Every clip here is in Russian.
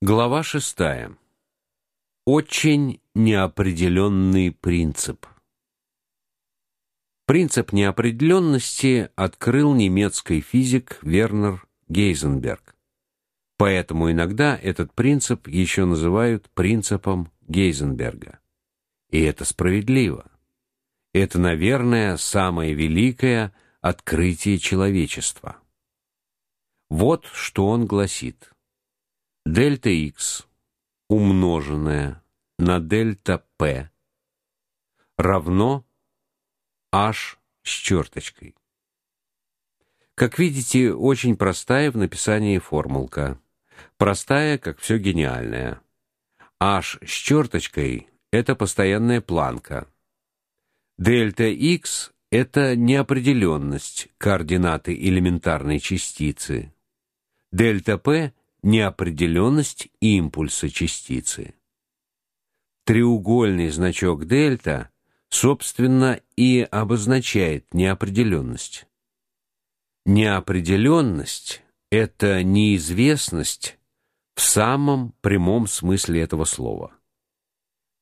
Глава шестая. Очень неопределенный принцип. Принцип неопределенности открыл немецкий физик Вернер Гейзенберг. Поэтому иногда этот принцип еще называют принципом Гейзенберга. И это справедливо. Это, наверное, самое великое открытие человечества. Вот что он гласит: дельта x умноженное на дельта p равно h с черточкой. Как видите, очень простая в написании формулка. Простая, как все гениальное. h с черточкой это постоянная планка. Дельта x это неопределенность координаты элементарной частицы. Дельта p неопределенность импульса частицы. Треугольный значок дельта, собственно, и обозначает неопределенность. Неопределенность — это неизвестность в самом прямом смысле этого слова.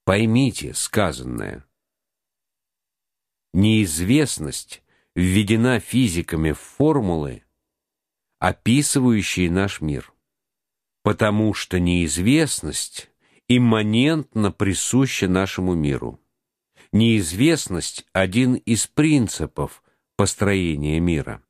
Поймите сказанное. Неизвестность введена физиками в формулы, описывающие наш мир потому что неизвестность имманентно присуща нашему миру. Неизвестность один из принципов построения мира.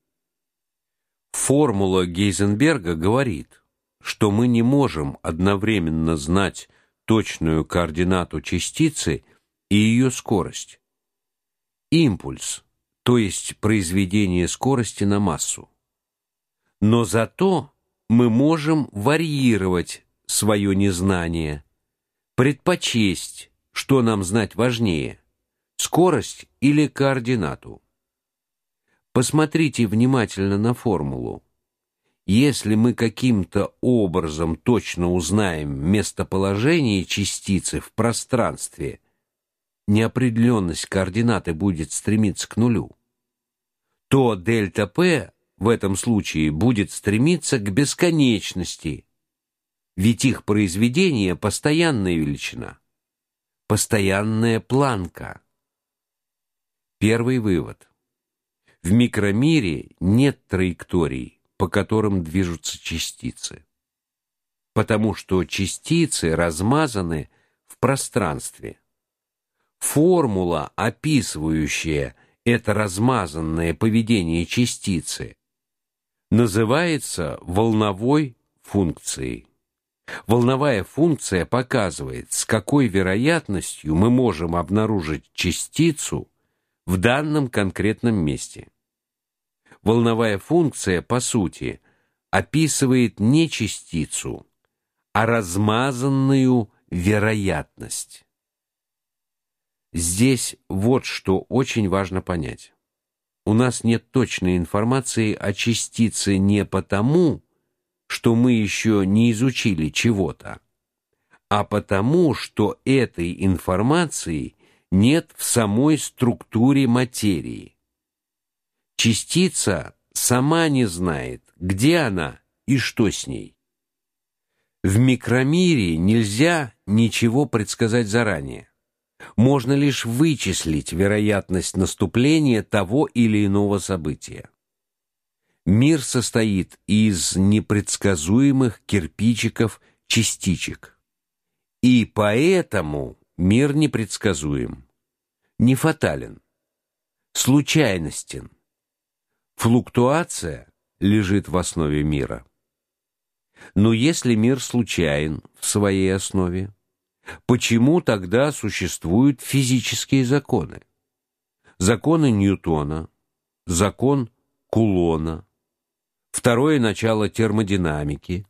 Формула Гейзенберга говорит, что мы не можем одновременно знать точную координату частицы и ее скорость. Импульс, то есть произведение скорости на массу. Но зато мы можем варьировать свое незнание, предпочесть, что нам знать важнее: скорость или координату. Посмотрите внимательно на формулу. Если мы каким-то образом точно узнаем местоположение частицы в пространстве, неопределенность координаты будет стремиться к нулю, то дельта P в этом случае будет стремиться к бесконечности, ведь их произведение постоянная величина, постоянная планка. Первый вывод. В микромире нет траекторий, по которым движутся частицы, потому что частицы размазаны в пространстве. Формула, описывающая это размазанное поведение частицы, называется волновой функцией. Волновая функция показывает, с какой вероятностью мы можем обнаружить частицу в данном конкретном месте. Волновая функция по сути описывает не частицу, а размазанную вероятность. Здесь вот что очень важно понять у нас нет точной информации о частице не потому, что мы еще не изучили чего-то, а потому, что этой информации нет в самой структуре материи. Частица сама не знает, где она и что с ней. В микромире нельзя ничего предсказать заранее можно лишь вычислить вероятность наступления того или иного события. Мир состоит из непредсказуемых кирпичиков частичек. И поэтому мир непредсказуем, не фатален, случайностен. Флуктуация лежит в основе мира. Но если мир случайен в своей основе, Почему тогда существуют физические законы? Законы Ньютона, закон Кулона, второе начало термодинамики,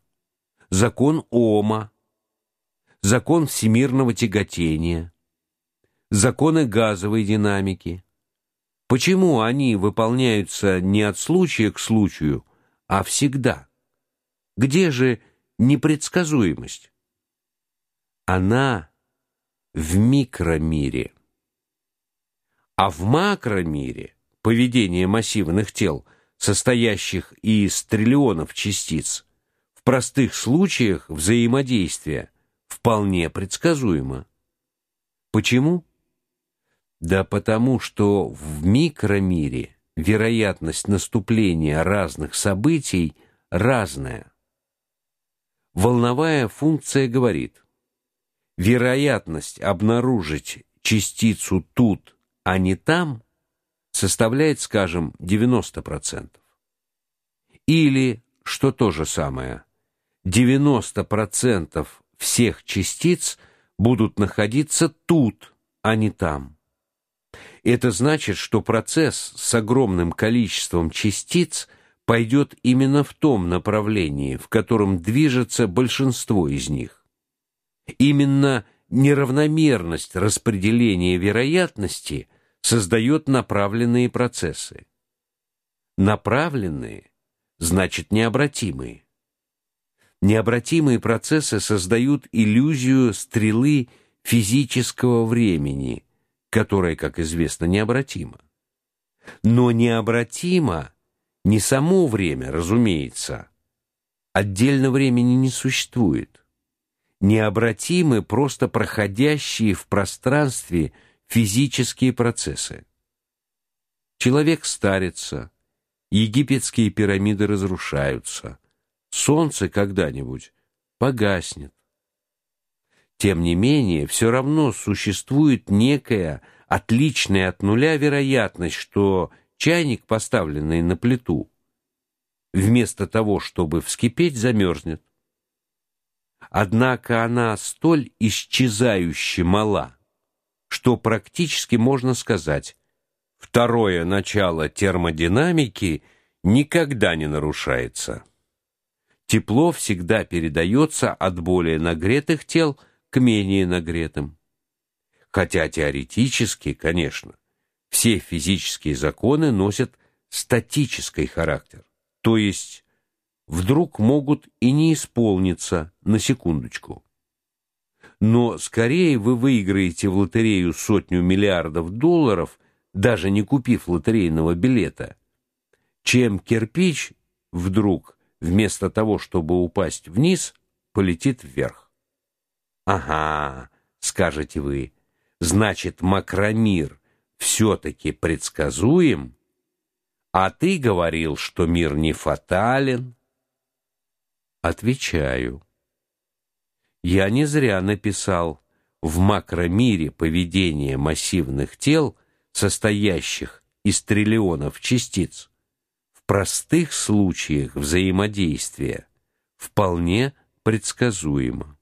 закон Ома, закон всемирного тяготения, законы газовой динамики. Почему они выполняются не от случая к случаю, а всегда? Где же непредсказуемость? Она в микромире. А в макромире поведение массивных тел, состоящих из триллионов частиц, в простых случаях взаимодействия вполне предсказуемо. Почему? Да потому что в микромире вероятность наступления разных событий разная. Волновая функция говорит: вероятность обнаружить частицу тут, а не там составляет, скажем, 90%. Или, что то же самое, 90% всех частиц будут находиться тут, а не там. Это значит, что процесс с огромным количеством частиц пойдет именно в том направлении, в котором движется большинство из них. Именно неравномерность распределения вероятности создает направленные процессы. Направленные значит необратимые. Необратимые процессы создают иллюзию стрелы физического времени, которая, как известно, необратима. Но необратимо не само время, разумеется. Отдельно времени не существует. Необратимы просто проходящие в пространстве физические процессы. Человек старится, египетские пирамиды разрушаются, солнце когда-нибудь погаснет. Тем не менее, все равно существует некая отличная от нуля вероятность, что чайник, поставленный на плиту, вместо того, чтобы вскипеть, замерзнет. Однако она столь исчезающе мала, что практически можно сказать, второе начало термодинамики никогда не нарушается. Тепло всегда передается от более нагретых тел к менее нагретым. Хотя теоретически, конечно, все физические законы носят статический характер, то есть вдруг могут и не исполниться на секундочку. Но скорее вы выиграете в лотерею сотню миллиардов долларов, даже не купив лотерейного билета, чем кирпич вдруг вместо того, чтобы упасть вниз, полетит вверх. Ага, скажете вы. Значит, макромир все таки предсказуем? А ты говорил, что мир не фатален. Отвечаю. Я не зря написал в макромире поведение массивных тел, состоящих из триллионов частиц, в простых случаях взаимодействия вполне предсказуемо.